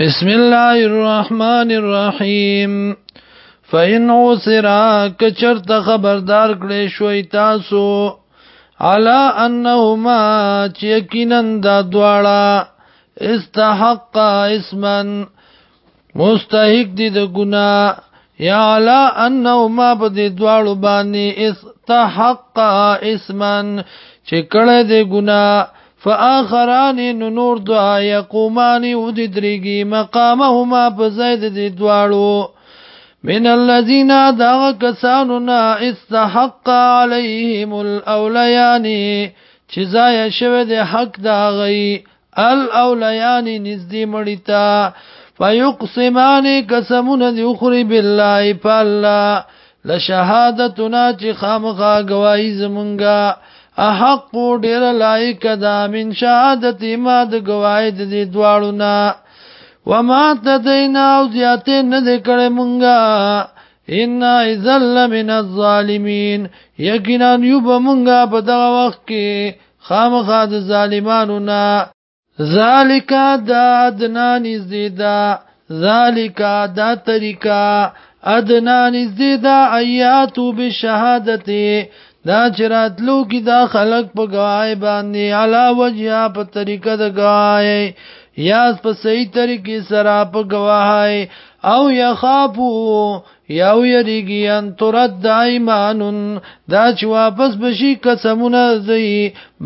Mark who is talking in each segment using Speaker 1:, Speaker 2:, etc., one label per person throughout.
Speaker 1: بسم الله الرحمن الرحیم فإن عسرا کچرت خبردار کړي شوي تاسو علا انهما چیکنن دا دواړه استحق اسمن مستحق دي د ګنا یا علا انهما په دې دواړو باندې استحق اسمن چې کړه دې ګنا فآخران نو نور دعا یقومان او د درېږي مقامهما په ځای د دې دواړو من الذين دعوا كساننا استحق عليهم الاوليان چې ځای شوه د حق دا غي الاوليان نږدې مړیتا فيقسمان قسمون دي اخري بالله فالله لشهادتنا چې خامخا گواہی زمونږه احق ډیر لایق دا من شهادت ما د گواهی د دې دواړو نه وما تدینا او زیات نه دې کړه مونږه ان ازل من الظالمین یقینا یوب مونږه په دغه وخت کې خامخا د ظالمانو نه ذالک دا ادنا نزیدا ذالک دا طریقہ ادنا نزیدا ایاتو بشهادته دا چرات لو کی دا خلق په گواہی باندې علا وجیا په طریقه د گواہی یا په صحیح طریقې سره په گواہی او یخافو یا ویریږي ان ترد ایمانن دا چې واپس بشي قسمونه زئی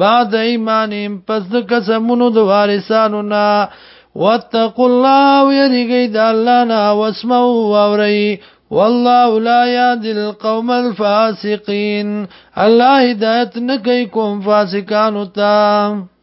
Speaker 1: بعد ایمان پس د قسمونو د وارثانو نه واتقوا الله ویریږي د الله نه واسمعوا اورئ والله لا يهدي القوم الفاسقين الله هدایت نکي کوم فاسقانو